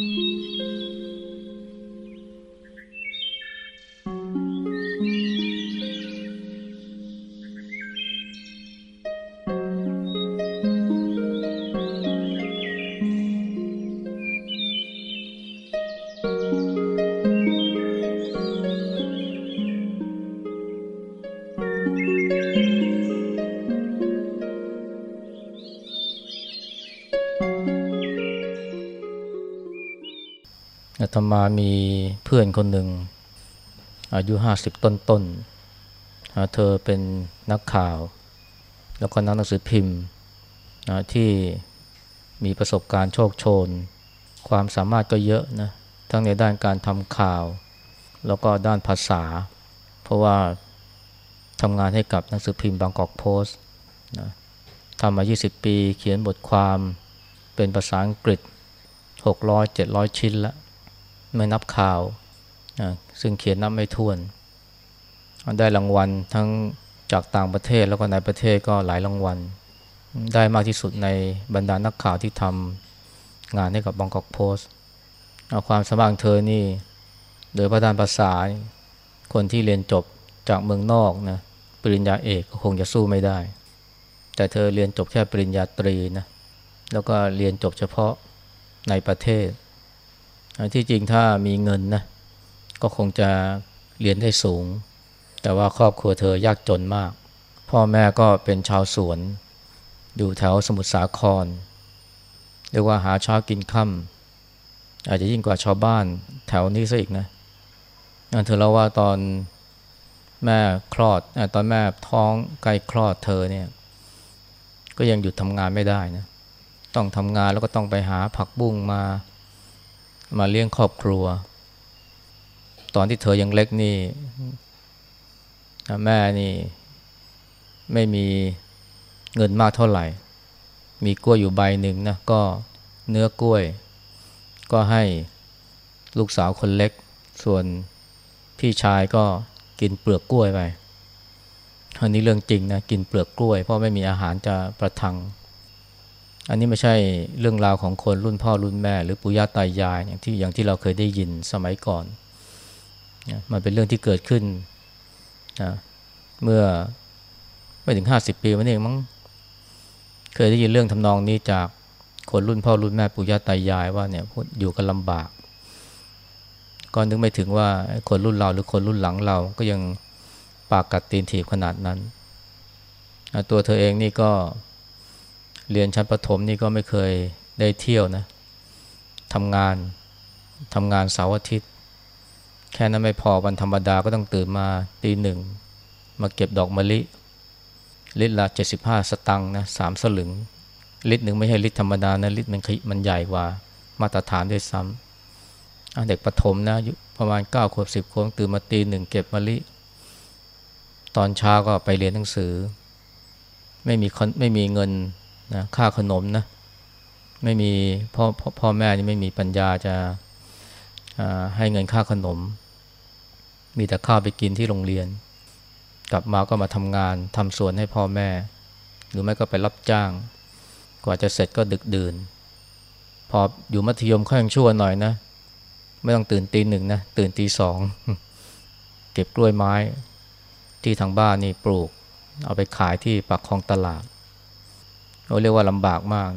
อ ตมามีเพื่อนคนหนึ่ง อายุห้าสิบต้นต้นเธอเป็นนักข่าว แล้วก็นักหนังสือพิมพ์ที่มีประสบการณ์โชคโชน ความสามารถก็เยอะนะทั้งในด้านการทำข่าว แล้วก็ด้านภาษา เพราะว่าทำงานให้กับหนังสือพิมพ์บางกอกโพสต์นะทำมา 20 ปี เขียนบทความเป็นภาษาอังกฤษ 600-700 ชิ้นแล้ว ไม่นับข่าว ซึ่งเขียนนับไม่ถ้วน ได้รางวัลทั้งจากต่างประเทศแล้วก็ในประเทศก็หลายรางวัล ได้มากที่สุดในบรรดานักข่าวที่ทำงานให้กับบองกอกโพสต์ความสมัครเธอนี่ โดยพระดานภาษา คนที่เรียนจบจากเมืองนอกนะปริญญาเอกก็คงจะสู้ไม่ได้ แต่เธอเรียนจบแค่ปริญญาตรีนะแล้วก็เรียนจบเฉพาะในประเทศ ที่จริงถ้ามีเงินนะก็คงจะเรียนได้สูง แต่ว่าครอบครัวเธอยากจนมาก พ่อแม่ก็เป็นชาวสวน อยู่แถวสมุทรสาครเรียกว่าหาเช้ากินค่ำอาจจะยิ่งกว่าชาวบ้านแถวนี้ซะอีกนะเธอเล่าว่าตอนแม่คลอดตอนแม่ท้องใกล้คลอดเธอเนี่ย ก็ยังหยุดทำงานไม่ได้นะ ต้องทำงานแล้วก็ต้องไปหาผักบุ้งมา มาเลี้ยงครอบครัว ตอนที่เธอยังเล็กนี่แม่นี่ไม่มีเงินมากเท่าไหร่ มีกล้วยอยู่ใบหนึ่งนะก็เนื้อกล้วย ก็ให้ลูกสาวคนเล็ก ส่วนพี่ชายก็กินเปลือกกล้วยไปอันนี้เรื่องจริงนะกินเปลือกกล้วย เพราะไม่มีอาหารจะประทัง อันนี้ไม่ใช่เรื่องราวของคนรุ่นพ่อรุ่นแม่ หรือปู่ย่าตายายอย่างที่อย่างที่เราเคยได้ยินสมัยก่อนนะมันเป็นเรื่องที่เกิดขึ้นนะเมื่อไม่ถึงห้าสิบปีมันเองมั้งเคยได้ยินเรื่องทำนองนี้จากคนรุ่นพ่อรุ่นแม่ปู่ย่าตายายว่าเนี่ยอยู่กันลำบากก็นึกไม่ถึงว่าคนรุ่นเราหรือคนรุ่นหลังเราก็ยังปากกัดตีนถีบขนาดนั้น ตัวเธอเองนี่ก็ เรียนชั้นประถมนี่ก็ไม่เคยได้เที่ยวนะทำงานทำงานเสาร์อาทิตย์ แค่นั้นไม่พอวันธรรมดาก็ต้องตื่นมาตีหนึ่ง มาเก็บดอกมะลิ ลิตรละเจ็ดสิบห้าสตังค์นะสามสลึง ลิตรหนึ่งไม่ใช่ลิตรธรรมดานะลิตรมันมันใหญ่กว่ามาตรฐานด้วยซ้ำเด็กประถมนะประมาณเก้าขวบสิบขวบตื่นมาตีหนึ่งเก็บมะลิ ตอนเช้าก็ไปเรียนหนังสือ ไม่มีไม่มีเงิน นะค่าขนมนะไม่มีพ่อพ่อแม่นี่ไม่มีปัญญาจะให้เงินค่าขนม มีแต่ข้าวไปกินที่โรงเรียน กลับมาก็มาทำงานทำสวนให้พ่อแม่ หรือไม่ก็ไปรับจ้าง กว่าจะเสร็จก็ดึกดื่น พออยู่มัธยมค่อยยังชั่วหน่อยนะ ไม่ต้องตื่นตีหนึ่งนะตื่นตีสองเก็บกล้วยไม้ที่ทางบ้านนี่ปลูก เอาไปขายที่ปากคลองตลาด เราเรียกว่าลำบากมาก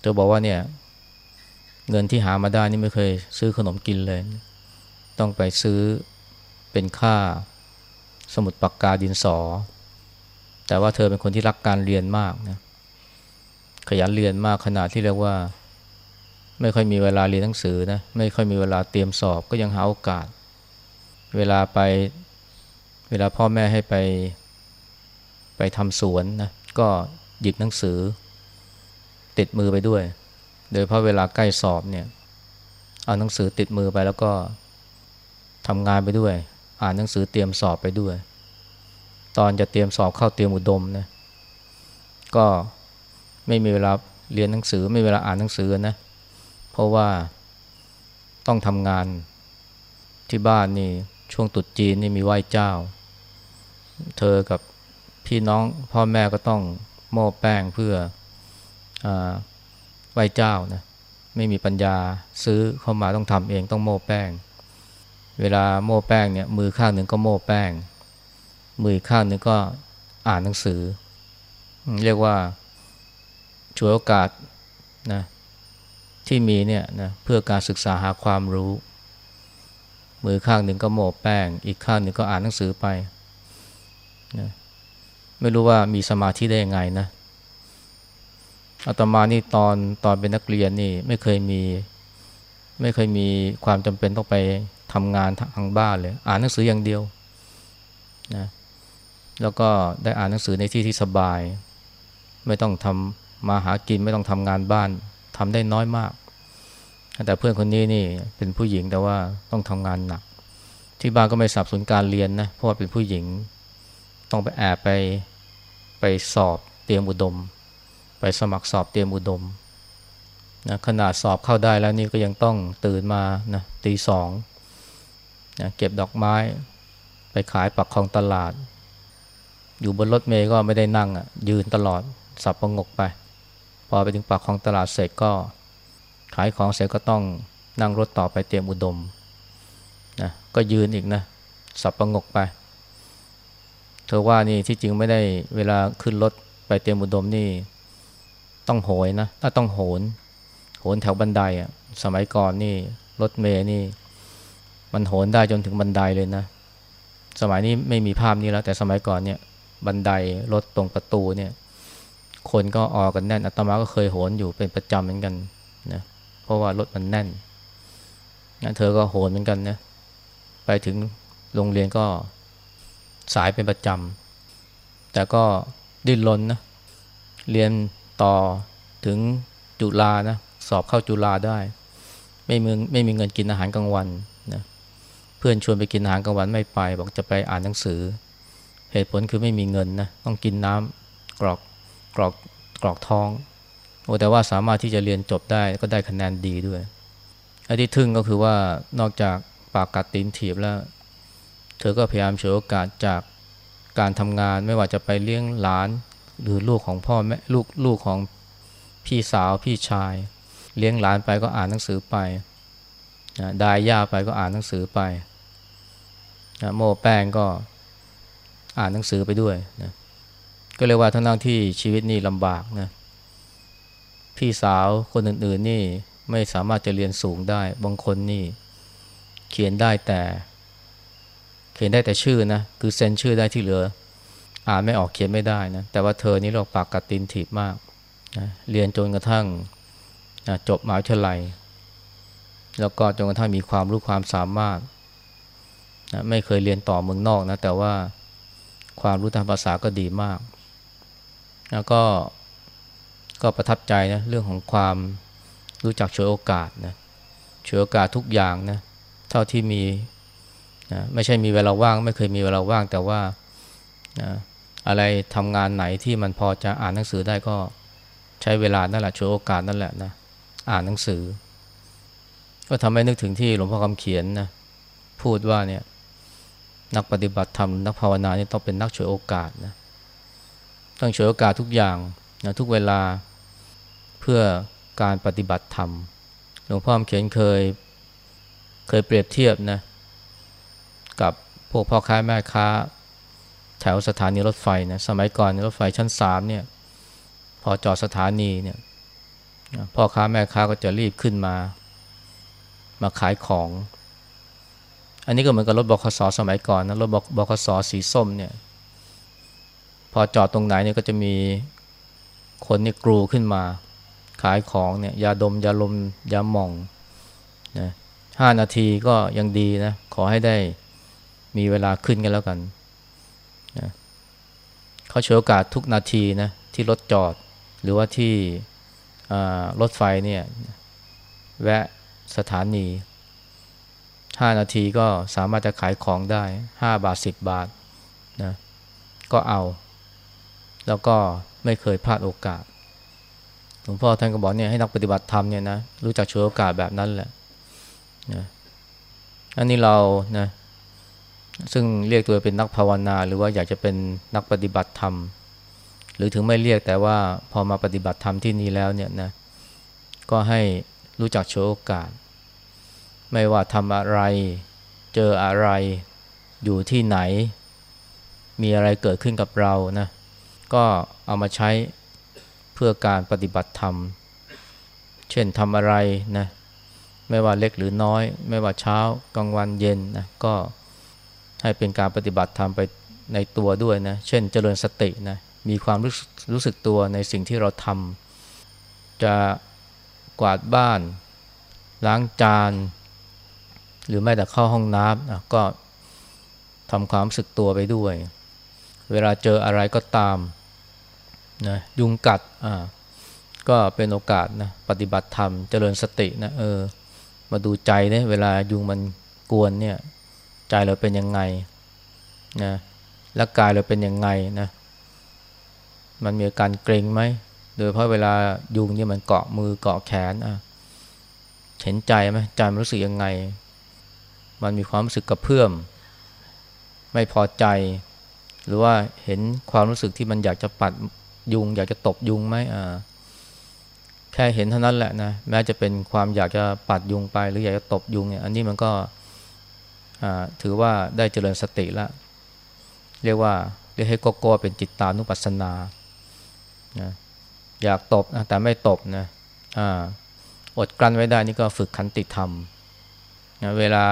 เธอบอกว่าเนี่ย เงินที่หามาได้นี่ไม่เคย ซื้อขนมกินเลย ต้องไปซื้อเป็นค่าสมุดปากกาดินสอ แต่ว่าเธอเป็นคนที่รักการเรียนมากนะ ขยันเรียนมากขนาดที่เรียกว่า ไม่ค่อยมีเวลาเรียนหนังสือนะ ไม่ค่อยมีเวลาเตรียมสอบก็ยังหาโอกาส เวลาไป เวลาพ่อแม่ให้ไปไปทำสวนนะ ก็ หยิบหนังสือ ติดมือไปด้วย โดยเพราะเวลาใกล้สอบเนี่ย เอาหนังสือติดมือไปแล้วก็ทำงานไปด้วย อ่านหนังสือเตรียมสอบไปด้วย ตอนจะเตรียมสอบเข้าเตรียมอุดมนะก็ไม่มีเวลาเรียนหนังสือไม่มีเวลาอ่านหนังสือนะ เพราะว่าต้องทำงานที่บ้านนี่ช่วงตุดจีนนี่มีไหว้เจ้า เธอกับพี่น้องพ่อแม่ก็ต้อง หม้อแป้งเพื่ออไหว้เจ้านะไม่มีปัญญาซื้อเข้ามาต้องทำเองต้องโม้แป้ง เวลาโม้แป้งเนี่ยมือข้างหนึ่งก็โม้แป้ง มือข้างหนึ่งก็อ่านหนังสือ เรียกว่าช่วยโอกาสนะที่มีเนี่ยนะเพื่อการศึกษาหาความรู้ มือข้างหนึ่งก็โม้แป้ง อีกข้างหนึ่งก็อ่านหนังสือไปนะ ไม่รู้ว่ามีสมาธิได้ยังไงนะอาตมานี่ตอนตอนเป็นนักเรียนนี่ไม่เคยมี ไม่เคยมีความจำเป็นต้องไปทำงานทางบ้านเลย อ่านหนังสืออย่างเดียวนะแล้วก็ได้อ่านหนังสือในที่ที่สบาย ไม่ต้องทำมาหากินไม่ต้องทำงานบ้านทำได้น้อยมาก แต่เพื่อนคนนี้นี่เป็นผู้หญิงแต่ว่าต้องทำงานหนัก ที่บ้านก็ไม่สับสนการเรียนนะเพราะว่าเป็นผู้หญิง ต้องไปแอบไปไปสอบเตรียมอุดม ไปสมัครสอบเตรียมอุดมนะขนาดสอบเข้าได้แล้วนี่ก็ยังต้องตื่นมานะตีสองนะเก็บดอกไม้ ไปขายปักคลองตลาด อยู่บนรถเมย์ก็ไม่ได้นั่งอะยืนตลอดสับประงกไป พอไปถึงปากคลองตลาดเสร็จก็ ขายของเสร็จก็ต้องนั่งรถต่อไปเตรียมอุดมนะก็ยืนอีกนะสับประงกไป เธอว่านี่ที่จริงไม่ได้เวลาขึ้นรถไปเตรียมอุดมนี่ ต้องโหยนะถ้าต้องโหน โหนแถวบันไดอะ สมัยก่อนนี่รถเมย์นี่ มันโหนได้จนถึงบันไดเลยนะ สมัยนี้ไม่มีภาพนี้แล้ว แต่สมัยก่อนเนี่ย บันไดรถตรงประตูเนี่ย คนก็ออกกันแน่นอาตมาก็เคยโหนอยู่เป็นประจำเหมือนกันนะเพราะว่ารถมันแน่นงั้นเธอก็โหนเหมือนกันนะไปถึงโรงเรียนก็ สายเป็นประจำ แต่ก็ดิ้นรนนะ เรียนต่อถึงจุฬานะ สอบเข้าจุฬาได้ ไม่มีไม่มีเงินกินอาหารกลางวันนะ เพื่อนชวนไปกินอาหารกลางวันไม่ไป บอกจะไปอ่านหนังสือ เหตุผลคือไม่มีเงินนะ ต้องกินน้ำกรอกกรอกกรอกท้องโอ้แต่ว่าสามารถที่จะเรียนจบได้ก็ได้คะแนนดีด้วยอันที่ทึ่งก็คือว่านอกจากปากกัดตีนถีบแล้ว เธอก็พยายามฉวยโอกาสจากการทำงานไม่ว่าจะไปเลี้ยงหลาน หรือลูกของพ่อแม่ลูกลูกของพี่สาวพี่ชาย เลี้ยงหลานไปก็อ่านหนังสือไปนะดายย่าไปก็อ่านหนังสือไปนะโมแป้งก็อ่านหนังสือไปด้วยนะก็เรียกว่าทั้งทั้งที่ชีวิตนี่ลำบากนะพี่สาวคนอื่นๆนี่ไม่สามารถจะเรียนสูงได้ บางคนนี่เขียนได้แต่ เขียนได้แต่ชื่อนะ คือเซ็นชื่อได้ที่เหลือ อ่านไม่ออกเขียนไม่ได้นะ แต่ว่าเธอนี่เราปากกัดตินถีบมากนะเรียนจนกระทั่งนะจบมหาวิทยาลัย แล้วก็จนกระทั่งมีความรู้ความสามารถนะไม่เคยเรียนต่อเมืองนอกนะ แต่ว่าความรู้ทางภาษาก็ดีมาก แล้วก็ก็ประทับใจนะเรื่องของความรู้จักช่วยโอกาสนะช่วยโอกาสทุกอย่างนะเท่าที่มี นะไม่ใช่มีเวลาว่าง ไม่เคยมีเวลาว่างแต่ว่านะอะไรทำงานไหนที่มันพอจะอ่านหนังสือได้ก็ใช้เวลานั่นแหละช่วยโอกาสนั่นแหละนะอ่านหนังสือ ก็ทำให้นึกถึงที่หลวงพ่อคำเขียนนะพูดว่าเนี่ยนักปฏิบัติธรรมนักภาวนาเนี่ยต้องเป็นนักช่วยโอกาสนะต้องช่วยโอกาสทุกอย่างนะทุกเวลาเพื่อการปฏิบัติธรรมหลวงพ่อคำเขียนเคยเคยเปรียบเทียบนะ พวกพ่อค้าแม่ค้าแถวสถานีรถไฟนะสมัยก่อนรถไฟชั้นสามเนี่ยพอจอดสถานีเนี่ยพ่อค้าแม่ค้าก็จะรีบขึ้นมา มาขายของ อันนี้ก็เหมือนกับรถบขสสมัยก่อนนะรถบขสสีส้มเนี่ยพอจอดตรงไหนเนี่ยก็จะมีคนนี่กรูขึ้นมา ขายของเนี่ยยาดมยาลมยาหม่องนะห้านาทีก็ยังดีนะขอให้ได้ มีเวลาขึ้นกันแล้วกันนะเขาเฉวยโอกาสทุกนาทีนะที่รถจอด หรือว่าที่รถไฟเนี่ยแวะสถานีห้านาทีก็สามารถจะขายของได้ห้าบาทสิบบาทนะก็เอา แล้วก็ไม่เคยพลาดโอกาสหลวงพ่อท่านก็บอกเนี่ยให้นักปฏิบัติธรรมเนี่ยนะรู้จักช่วยโอกาสแบบนั้นแหละนะอันนี้เรานะ ซึ่งเรียกตัวเป็นนักภาวนาหรือว่าอยากจะเป็นนักปฏิบัติธรรม หรือถึงไม่เรียกแต่ว่าพอมาปฏิบัติธรรมที่นี่แล้วเนี่ยนะก็ให้รู้จักโชว์โอกาส ไม่ว่าทำอะไร เจออะไรอยู่ที่ไหน มีอะไรเกิดขึ้นกับเรานะก็เอามาใช้เพื่อการปฏิบัติธรรม เช่นทำอะไรนะไม่ว่าเล็กหรือน้อย ไม่ว่าเช้ากลางวันเย็นนะก็ ให้เป็นการปฏิบัติธรรมไปในตัวด้วยนะ เช่นเจริญสตินะ มีความรู้รู้สึกตัวในสิ่งที่เราทำ จะกวาดบ้าน ล้างจาน หรือแม้แต่เข้าห้องน้ำนะก็ทำความรู้สึกตัวไปด้วย เวลาเจออะไรก็ตามนะยุงกัดอ่าก็เป็นโอกาสนะปฏิบัติธรรมเจริญสตินะเออมาดูใจเนี่ยเวลายุงมันกวนเนี่ย ใจเราเป็นยังไงนะและกายเราเป็นยังไงนะมันมีอาการเกร็งไหมโดยเพราะเวลายุงเนี่ยมันเกาะมือเกาะแขนอะเห็นใจไหมใจมันรู้สึกยังไง มันมีความรู้สึกกระเพื่อม ไม่พอใจ หรือว่าเห็นความรู้สึกที่มันอยากจะปัดยุง อยากจะตบยุงไหมอ่าแค่เห็นเท่านั้นแหละนะแม้จะเป็นความอยากจะปัดยุงไป หรืออยากจะตบยุงเนี่ยอันนี้มันก็ ถือว่าได้เจริญสติแล้ว เรียกว่าเรียกให้โกโก้เป็นจิตตานุปัสสนานะอยากตบนะแต่ไม่ตบนะอดกลั้นไว้ได้นี่ก็ฝึกขันติธรรมนะเวลา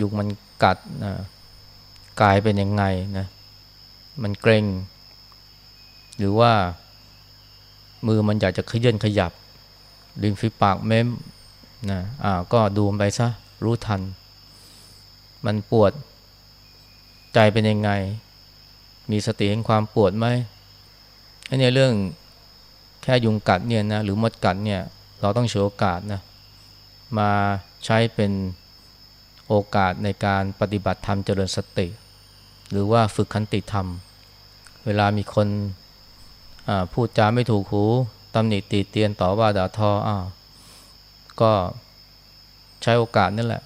ยุงมันกัดนะกายเป็นยังไงนะมันเกรงหรือว่ามือมันอยากจะขยื่นขยับริมฝีปากเม้มนะอ่าก็ดูไปซะรู้ทัน มันปวดใจเป็นยังไง มีสติเห็นความปวดไหมอันนี้เรื่องแค่ยุงกัดเนี่ยนะหรือมดกัดเนี่ยเราต้องโชว์โอกาสนะมาใช้เป็นโอกาสในการปฏิบัติธรรมเจริญสติ หรือว่าฝึกขันติธรรม เวลามีคนพูดจาไม่ถูกหูตำหนิตีเตียนต่อว่าด่าทออ้าวก็ใช้โอกาสนั่นแหละ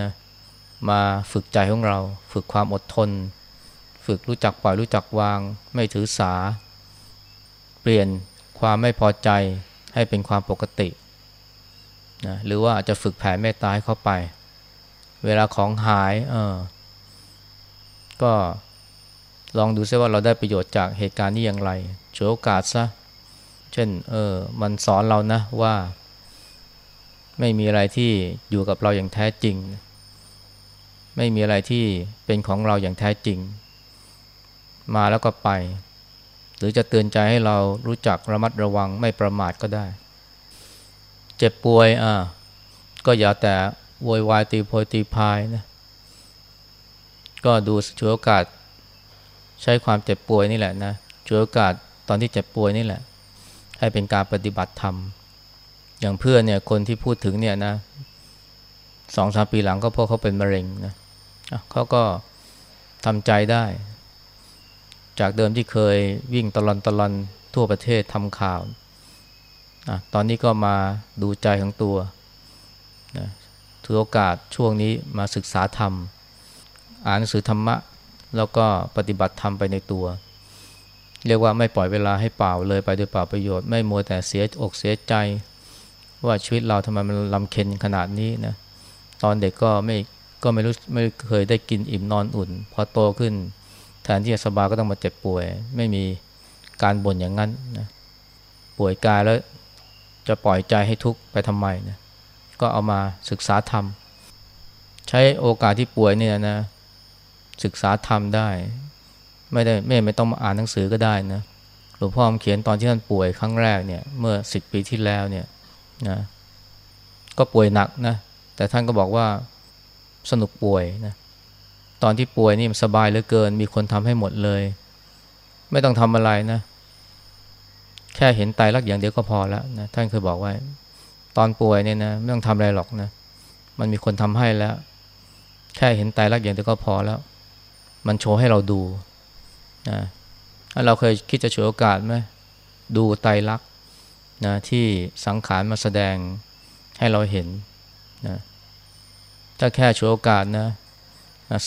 นะ มาฝึกใจของเรา ฝึกความอดทน ฝึกรู้จักปล่อยรู้จักวาง ไม่ถือสา เปลี่ยนความไม่พอใจให้เป็นความปกตินะหรือว่าอาจจะฝึกแผ่เมตตาให้เข้าไป เวลาของหายเออก็ลองดูซิว่าเราได้ประโยชน์จากเหตุการณ์นี้อย่างไรฉวยโอกาสซะ เช่น เออ มันสอนเรานะว่า ไม่มีอะไรที่อยู่กับเราอย่างแท้จริง ไม่มีอะไรที่เป็นของเราอย่างแท้จริง มาแล้วก็ไป หรือจะเตือนใจให้เรารู้จักระมัดระวังไม่ประมาทก็ได้ เจ็บป่วยอ่าก็อย่าแต่โวยวายตีโพยตีพายนะก็ดูฉวยโอกาส ใช้ความเจ็บป่วยนี่แหละนะฉวยโอกาสตอนที่เจ็บป่วยนี่แหละ ให้เป็นการปฏิบัติธรรม อย่างเพื่อนเนี่ยคนที่พูดถึงเนี่ยนะสองสามปีหลังก็เพราะเขาเป็นมะเร็งนะ เขาก็ทำใจได้ จากเดิมที่เคยวิ่งตลอนตลอนทั่วประเทศทำข่าวนะตอนนี้ก็มาดูใจของตัวนะถือโอกาสช่วงนี้มาศึกษาธรรม อ่านหนังสือธรรมะ แล้วก็ปฏิบัติธรรมไปในตัว เรียกว่าไม่ปล่อยเวลาให้เปล่าเลยไปโดยเปล่าประโยชน์ ไม่มัวแต่เสียอกเสียใจ ว่าชีวิตเราทำไมมันลำเค็นขนาดนี้นะ ตอนเด็กก็ไม่ ก็ไม่รู้ไม่เคยได้กินอิ่มนอนอุ่น พอโตขึ้น แทนที่จะสบายก็ต้องมาเจ็บป่วย ไม่มีการบ่นอย่างนั้นนะป่วยกายแล้วจะปล่อยใจให้ทุกข์ไปทำไมนะก็เอามาศึกษาธรรม ใช้โอกาสที่ป่วยเนี่ยนะ ศึกษาธรรมได้ ไม่ได้ไม่ไม่ต้องมาอ่านหนังสือก็ได้นะหลวงพ่อเขียนตอนที่ท่านป่วยครั้งแรกเนี่ย เมื่อสิบปีที่แล้วเนี่ยนะก็ป่วยหนักนะแต่ท่านก็บอกว่า สนุกป่วยนะตอนที่ป่วยนี่มันสบายเหลือเกิน มีคนทำให้หมดเลย ไม่ต้องทำอะไรนะ แค่เห็นไตรักอย่างเดียวก็พอแล้วนะท่านเคยบอกไว้ ตอนป่วยเนี่ยนะไม่ต้องทำอะไรหรอกนะ มันมีคนทำให้แล้ว แค่เห็นไตรักอย่างเดียวก็พอแล้ว มันโชว์ให้เราดูนะเราเคยคิดจะฉวยโอกาสไหมดูไตรักนะที่สังขารมาแสดงให้เราเห็นนะ ถ้าแค่ฉวยโอกาสนะ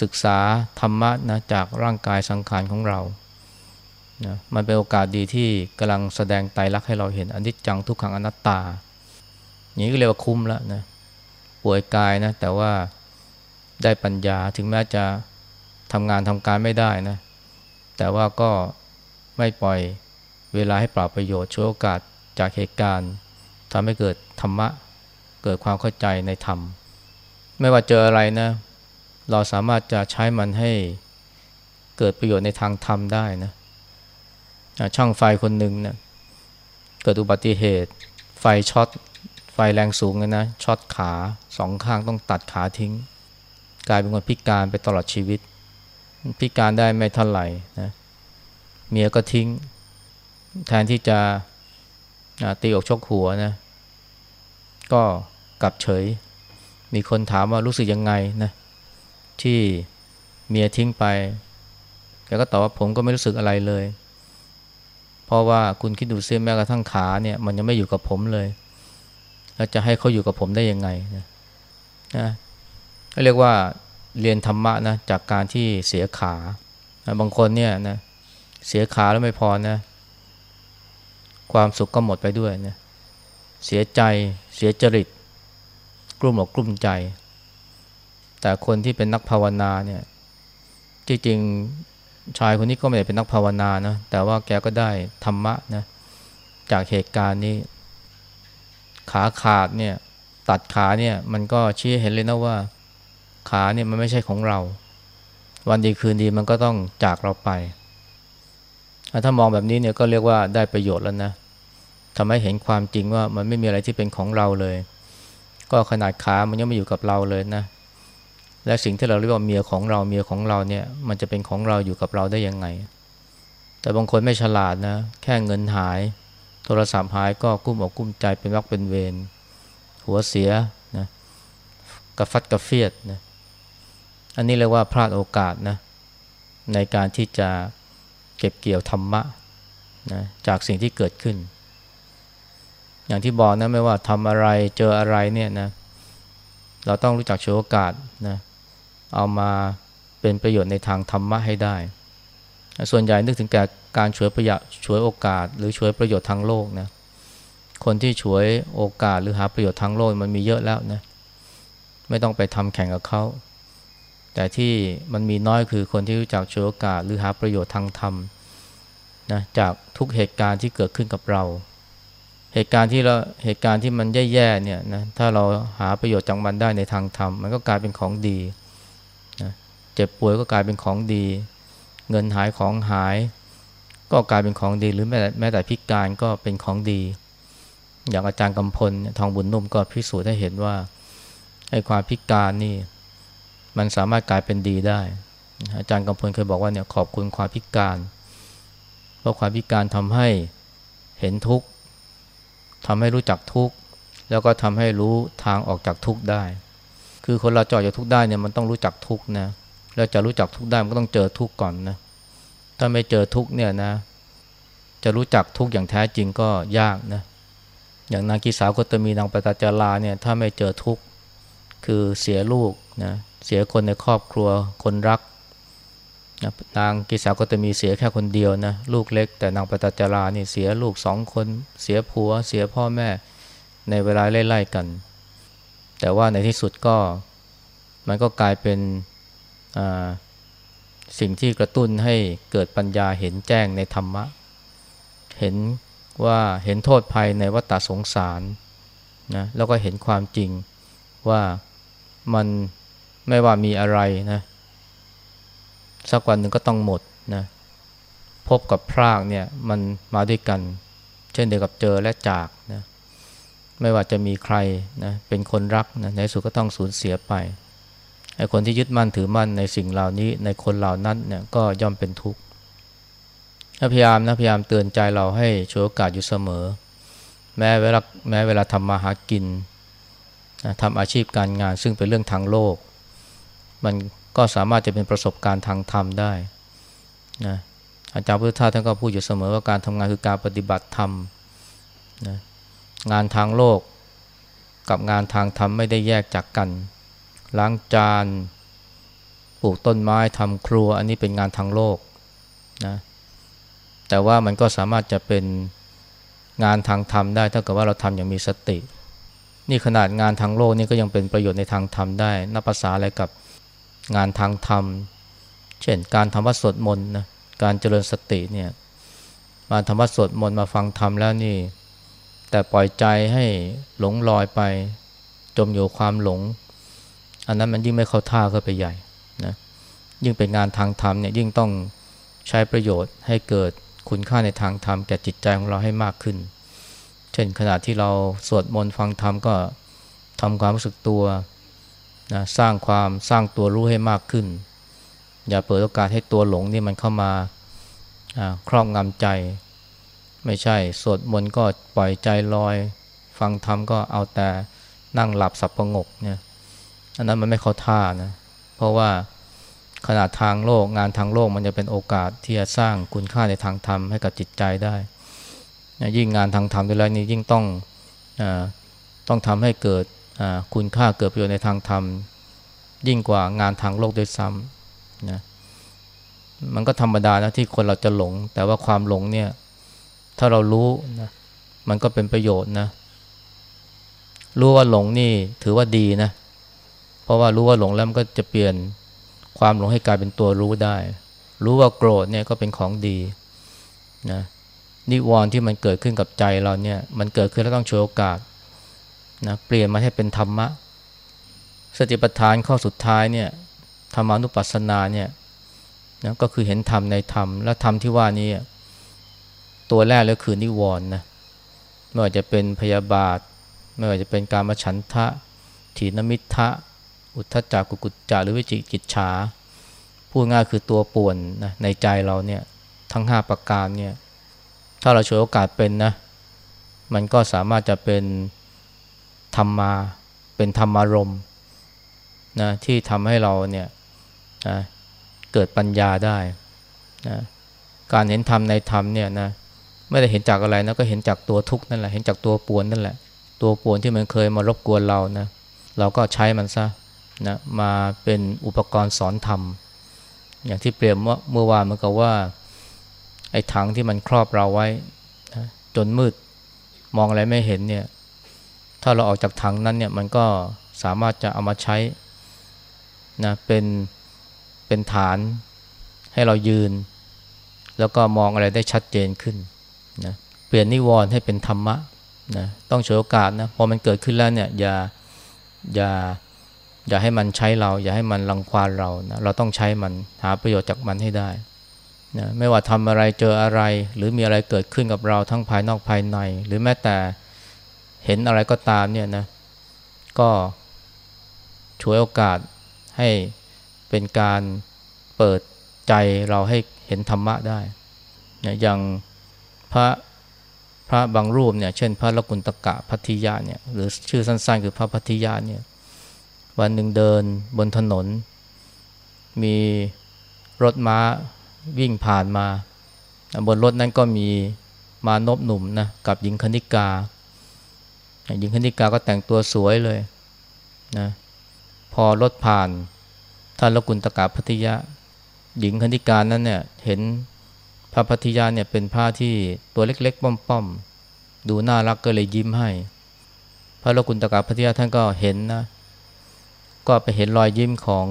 ศึกษาธรรมะนะจากร่างกายสังขารของเรานะมันเป็นโอกาสดีที่กำลังแสดงไตรลักษณ์ให้เราเห็นอนิจจังทุกขังอนัตตา อย่างนี้ก็เรียกว่าคุ้มแล้วนะป่วยกายนะแต่ว่าได้ปัญญาถึงแม้จะทำงานทำการไม่ได้นะแต่ว่าก็ไม่ปล่อยเวลาให้เปล่าประโยชน์ช่วยโอกาสจากเหตุการณ์ทำให้เกิดธรรมะ เกิดความเข้าใจในธรรม ไม่ว่าเจออะไรนะ เราสามารถจะใช้มันให้เกิดประโยชน์ในทางธรรมได้นะช่างไฟคนหนึ่งนะเกิดอุบัติเหตุ ไฟช็อตไฟแรงสูงเลยนะช็อตขาสองข้างต้องตัดขาทิ้ง กลายเป็นคนพิการไปตลอดชีวิต พิการได้ไม่เท่าไหร่นะเมียก็ทิ้ง แทนที่จะตีอกชกหัวนะ ก็กลับเฉย มีคนถามว่ารู้สึกยังไงนะที่เมียทิ้งไปแกก็ตอบว่าผมก็ไม่รู้สึกอะไรเลย เพราะว่าคุณคิดดูซิแม้กระทั่งขาเนี่ยมันยังไม่อยู่กับผมเลย แล้วจะให้เขาอยู่กับผมได้ยังไงนะนะเรียกว่าเรียนธรรมะนะจากการที่เสียขา บางคนเนี่ยนะเสียขาแล้วไม่พอนะ ความสุขก็หมดไปด้วยนะเสียใจเสียจริต กลุ่มอกกลุ่มใจ แต่คนที่เป็นนักภาวนาเนี่ยจริงๆชายคนนี้ก็ไม่ได้เป็นนักภาวนานะแต่ว่าแกก็ได้ธรรมะนะจากเหตุการณ์นี้ ขาขาดเนี่ยตัดขาเนี่ยมันก็ชี้เห็นเลยนะว่าขาเนี่ยมันไม่ใช่ของเรา วันดีคืนดีมันก็ต้องจากเราไป ถ้ามองแบบนี้เนี่ยก็เรียกว่าได้ประโยชน์แล้วนะทำให้เห็นความจริงว่ามันไม่มีอะไรที่เป็นของเราเลย ก็ขนาดขามันยังไม่อยู่กับเราเลยนะ และสิ่งที่เราเรียกว่าเมียของเราเมียของเราเนี่ย มันจะเป็นของเราอยู่กับเราได้ยังไง แต่บางคนไม่ฉลาดนะ แค่เงินหาย โทรศัพท์หายก็กุ้มอกกุ้มใจเป็นวักเป็นเวรหัวเสียนะกระฟัดกระเฟียดนะอันนี้เรียกว่าพลาดโอกาสนะในการที่จะเก็บเกี่ยวธรรมะนะจากสิ่งที่เกิดขึ้น อย่างที่บอกนะไม่ว่าทำอะไรเจออะไรเนี่ยนะเราต้องรู้จักโชว์โอกาสนะเอามาเป็นประโยชน์ในทางธรรมะให้ได้ ส่วนใหญ่นึกถึงแต่การช่วยประหยัดช่วยโอกาส หรือช่วยประโยชน์ทางโลกนะคนที่ช่วยโอกาสหรือหาประโยชน์ทางโลกมันมีเยอะแล้วนะไม่ต้องไปทำแข่งกับเขาแต่ที่มันมีน้อยคือคนที่รู้จักช่วยโอกาส หรือหาประโยชน์ทางธรรมนะจากทุกเหตุการณ์ที่เกิดขึ้นกับเรา เหตุการณ์ที่เราเหตุการณ์ที่มันแย่ๆเนี่ยนะถ้าเราหาประโยชน์จากมันได้ในทางธรรมมันก็กลายเป็นของดีนะเจ็บป่วยก็กลายเป็นของดี เงินหายของหาย ก็กลายเป็นของดีหรือแม้แต่แม้แต่พิการก็เป็นของดี อย่างอาจารย์กำพลทองบุญนุ่มก็พิสูจน์ให้เห็นว่าไอ้ความพิการนี่มันสามารถกลายเป็นดีได้ อาจารย์กำพลเคยบอกว่าเนี่ยขอบคุณความพิการ เพราะความพิการทำให้เห็นทุกข์ ทำให้รู้จักทุกข์แล้วก็ทำให้รู้ทางออกจากทุกข์ได้ คือคนเราจอดจากทุกข์ได้เนี่ยมันต้องรู้จักทุกข์นะแล้วจะรู้จักทุกข์ได้มันก็ต้องเจอทุกข์ก่อนนะถ้าไม่เจอทุกเนี่ยนะ จะรู้จักทุกอย่างแท้จริงก็ยากนะอย่างนางกีสาวกตมีนางปตจาราเนี่ยถ้าไม่เจอทุกคือเสียลูกนะเสียคนในครอบครัวคนรัก นางกีสาวกตมีเสียแค่คนเดียวนะลูกเล็ก แต่นางปตจารานี่เสียลูกสองคนเสียผัว เสียพ่อแม่ในเวลาไล่ๆกัน แต่ว่าในที่สุดก็มันก็กลายเป็นสิ่งที่กระตุ้นให้เกิดปัญญาเห็นแจ้งในธรรมะ เห็นว่าเห็นโทษภัยในวัฏสงสารนะแล้วก็เห็นความจริงว่ามันไม่ว่ามีอะไรนะ สักวันหนึ่งก็ต้องหมดนะพบกับพรากเนี่ยมันมาด้วยกัน เช่นเดียวกับเจอและจากนะไม่ว่าจะมีใครนะเป็นคนรักนะในสุดก็ต้องสูญเสียไปไอ้คนที่ยึดมั่นถือมั่นในสิ่งเหล่านี้ในคนเหล่านั้นเนี่ยก็ย่อมเป็นทุกข์พยายามนะพยายามเตือนใจเราให้ช่วยโอกาสอยู่เสมอ แม้เวลาแม้เวลาทำมาหากินนะทำอาชีพการงานซึ่งเป็นเรื่องทางโลก มัน ก็สามารถจะเป็นประสบการณ์ทางธรรมได้นะอาจารย์พุทธทาสท่านก็พูดอยู่เสมอว่าการทำงานคือการปฏิบัติธรรมนะงานทางโลกกับงานทางธรรมไม่ได้แยกจากกัน ล้างจานปลูกต้นไม้ทำครัว อันนี้เป็นงานทางโลกนะแต่ว่ามันก็สามารถจะเป็นงานทางธรรมได้ถ้าเกิดว่าเราทำอย่างมีสติ นี่ขนาดงานทางโลกนี่ก็ยังเป็นประโยชน์ในทางธรรมได้นับภาษาอะไรกับ งานทางธรรม เช่นการทำวัดสวดมนต์นะการเจริญสติเนี่ยมาทำวัดสวดมนต์มาฟังธรรมแล้วนี่ แต่ปล่อยใจให้หลงลอยไป จมอยู่ความหลง อันนั้นมันยิ่งไม่เข้าท่าก็ไปใหญ่นะยิ่งเป็นงานทางธรรมเนี่ยยิ่งต้องใช้ประโยชน์ให้เกิดคุณค่าในทางธรรมแก่จิตใจของเราให้มากขึ้น เช่นขณะที่เราสวดมนต์ฟังธรรมก็ทำความรู้สึกตัว นะสร้างความสร้างตัวรู้ให้มากขึ้น อย่าเปิดโอกาสให้ตัวหลงนี่มันเข้ามาครอบงำใจ ไม่ใช่สวดมนต์ก็ปล่อยใจลอย ฟังธรรมก็เอาแต่นั่งหลับสับประงกเนี่ยอันนั้นมันไม่เข้าท่านะเพราะว่าขนาดทางโลกงานทางโลกมันจะเป็นโอกาสที่จะสร้างคุณค่าในทางธรรมให้กับจิตใจได้ยิ่งงานทางธรรมด้วยแล้วนี่ยิ่งต้องอต้องทำให้เกิด คุณค่าเกิดประโยชน์ในทางธรรม ยิ่งกว่างานทางโลกด้วยซ้ำนะมันก็ธรรมดานะที่คนเราจะหลง แต่ว่าความหลงเนี่ยถ้าเรารู้นะมันก็เป็นประโยชน์นะรู้ว่าหลงนี่ถือว่าดีนะ เพราะว่ารู้ว่าหลงแล้วมันก็จะเปลี่ยนความหลงให้กลายเป็นตัวรู้ได้ รู้ว่าโกรธเนี่ยก็เป็นของดีนะนิวรณ์ที่มันเกิดขึ้นกับใจเราเนี่ย มันเกิดขึ้นแล้วต้องโชวยโอกาส นะเปลี่ยนมาให้เป็นธรรมะ สติปัฏฐานข้อสุดท้ายเนี่ยธรรมานุปัสสนาเนี่ยนะก็คือเห็นธรรมในธรรม และธรรมที่ว่านี้ตัวแรกเลยคือนิวรณ์นะไม่ว่าจะเป็นพยาบาท ไม่ว่าจะเป็นการมาฉันทะถีนมิทะอุทธจักกุกุจจาหรือวิจิกิจฉาพูดง่ายคือตัวป่วนนะในใจเราเนี่ยทั้งห้าประการเนี่ยถ้าเราช่วยโอกาสเป็นนะมันก็สามารถจะเป็น ธรรมาเป็นธรรมารมนะที่ทำให้เราเนี่ยนะเกิดปัญญาได้นะการเห็นธรรมในธรรมเนี่ยนะไม่ได้เห็นจากอะไรนะก็เห็นจากตัวทุกข์นั่นแหละเห็นจากตัวป่วนนั่นแหละ ตัวป่วนที่มันเคยมารบกวนเรานะเราก็ใช้มันซะนะมาเป็นอุปกรณ์สอนธรรม อย่างที่เปรียบเมื่อวานมันก็ว่าไอ้ถังที่มันครอบเราไว้นะจนมืดมองอะไรไม่เห็นเนี่ย ถ้าเราออกจากถังนั้นเนี่ยมันก็สามารถจะเอามาใช้นะเป็นเป็นฐานให้เรายืน แล้วก็มองอะไรได้ชัดเจนขึ้นนะเปลี่ยนนิวรณ์ให้เป็นธรรมะนะต้องฉวยโอกาสนะพอมันเกิดขึ้นแล้วเนี่ยอย่าอย่าอย่าให้มันใช้เรา อย่าให้มันรังควานเรานะเราต้องใช้มันหาประโยชน์จากมันให้ได้นะไม่ว่าทำอะไรเจออะไร หรือมีอะไรเกิดขึ้นกับเราทั้งภายนอกภายใน หรือแม้แต่ เห็นอะไรก็ตามเนี่ยนะก็ช่วยโอกาสให้เป็นการเปิดใจเราให้เห็นธรรมะได้นะอย่างพระพระบางรูปเนี่ยเช่น พระลกุณตกะพัทธิยะเนี่ยหรือชื่อสั้นๆ คือพระพัทธิยะเนี่ยวันหนึ่งเดินบนถนน มีรถม้าวิ่งผ่านมา บนรถนั้นก็มีมานพหนุ่มนะกับหญิงคณิกา หญิงคณิกาก็แต่งตัวสวยเลยนะพอรถผ่านท่านลกุลตกาพัทยะ หญิงคณิกานั้นเนี่ยเห็นพระพัทยาเนี่ยเป็นผ้าที่ตัวเล็กๆ ป้อมๆ ดูน่ารักก็เลยยิ้มให้ พระลกุลตกาพัทยาท่านก็เห็นนะ ก็ไปเห็นรอยยิ้มของ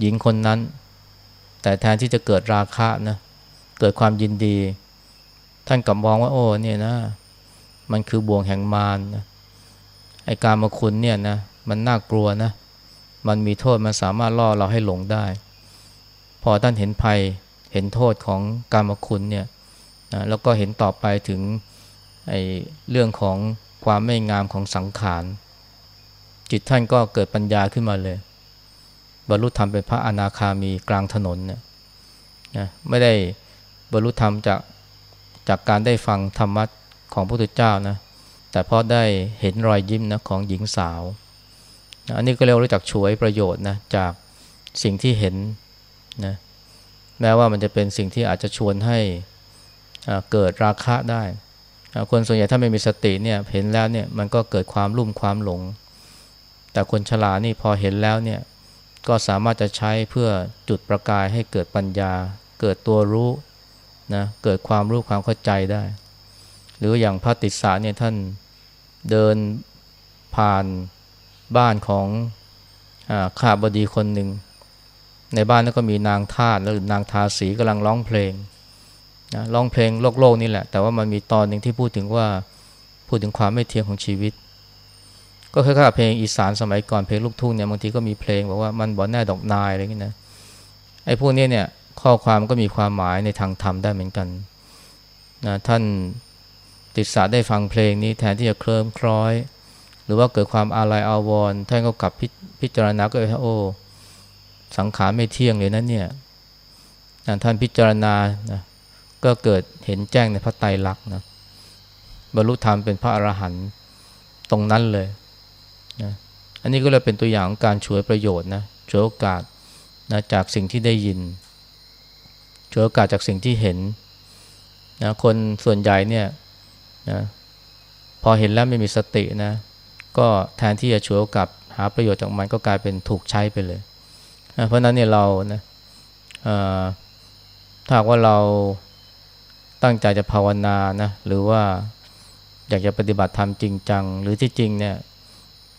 หญิงคนนั้น แต่แทนที่จะเกิดราคะนะเกิดความยินดี ท่านกลับมองว่าโอ้เนี่ยนะ มันคือบ่วงแห่งมารนะไอการมาคุณเนี่ยนะมันน่ากลัวนะ มันมีโทษมันสามารถล่อเราให้หลงได้ พอท่านเห็นภัยเห็นโทษของการมาคุณเนี่ยนะแล้วก็เห็นต่อไปถึงไอเรื่องของความไม่งามของสังขาร จิตท่านก็เกิดปัญญาขึ้นมาเลย บรรลุธรรมเป็นพระอนาคามีกลางถนนเนี่ยนะไม่ได้บรรลุธรรมจากจากการได้ฟังธรรมะ ของพระพุทธเจ้านะแต่พราะได้เห็นรอยยิ้มนะของหญิงสาวนะอันนี้ก็เรียกรู้จักช่วยประโยชน์นะจากสิ่งที่เห็นนะแม้ว่ามันจะเป็นสิ่งที่อาจจะชวนให้เกิดราคะได้คนส่วนใหญ่ถ้าไม่มีสติเนี่ยเห็นแล้วเนี่ยมันก็เกิดความรุ่มความหลง แต่คนฉลาดนี่พอเห็นแล้วเนี่ยก็สามารถจะใช้เพื่อจุดประกายให้เกิดปัญญา เกิดตัวรู้นะเกิดความรู้ความเข้าใจได้ หรืออย่างพระติสสะเนี่ยท่านเดินผ่านบ้านของอข้าบดีคนหนึ่ง ในบ้านนั้นก็มีนางทาสหรือนางทาสีกำลังร้องเพลงนะร้องเพลงโลกโลกนี่แหละ แต่ว่ามันมีตอนหนึ่งที่พูดถึงว่าพูดถึงความไม่เที่ยงของชีวิต ก็คล้ายๆเพลงอีสานสมัยก่อนเพลงลูกทุ่งเนี่ยบางทีก็มีเพลงบอกว่ามันบ่แน่ดอกนายอะไรอย่างนี้นะไอ้พวกนี้เนี่ยข้อความก็มีความหมายในทางธรรมได้เหมือนกันนะท่าน ติดสาได้ฟังเพลงนี้แทนที่จะเคลิ้มคล้อย หรือว่าเกิดความอาลัยอาวรณ์ท่านก็กลับพิพิจารณาก็เลยโอ้สังขารไม่เที่ยงเลยนะเนี่ยท่านพิจารณานะก็เกิดเห็นแจ้งในพระไตรลักษณ์นะบรรลุธรรมเป็นพระอรหันต์ตรงนั้นเลยนะอันนี้ก็เลยเป็นตัวอย่างของการช่วยประโยชน์นะช่วยโอกาสนะจากสิ่งที่ได้ยินช่วยโอกาสจากสิ่งที่เห็นนะคนส่วนใหญ่เนี่ย นะพอเห็นแล้วไม่มีสตินะ ก็แทนที่จะช่วยโอกาสหาประโยชน์จากมันก็กลายเป็นถูกใช้ไปเลยนะเพราะนั้นเนี่ยเรานะถ้าว่าเราตั้งใจจะภาวนานะหรือว่าอยากจะปฏิบัติธรรมจริงจัง หรือที่จริงเนี่ย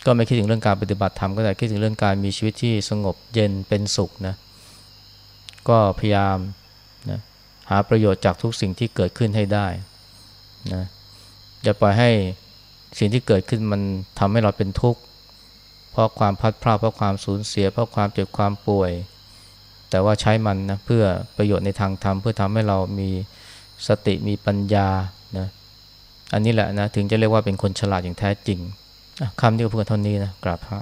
ก็ไม่คิดถึงเรื่องการปฏิบัติธรรมก็แต่คิดถึงเรื่องการมีชีวิตที่สงบเย็นเป็นสุขนะก็พยายามนะหาประโยชน์จากทุกสิ่งที่เกิดขึ้นให้ได้นะ อย่าปล่อยให้สิ่งที่เกิดขึ้นมันทำให้เราเป็นทุกข์ เพราะความพัดพลาดเพราะความสูญเสีย เพราะความเจ็บความป่วย แต่ว่าใช้มันนะเพื่อประโยชน์ในทางธรรมเพื่อทำให้เรามีสติมีปัญญานะอันนี้แหละนะถึงจะเรียกว่าเป็นคนฉลาดอย่างแท้จริงคำที่พูดเท่านี้นะกราบพระ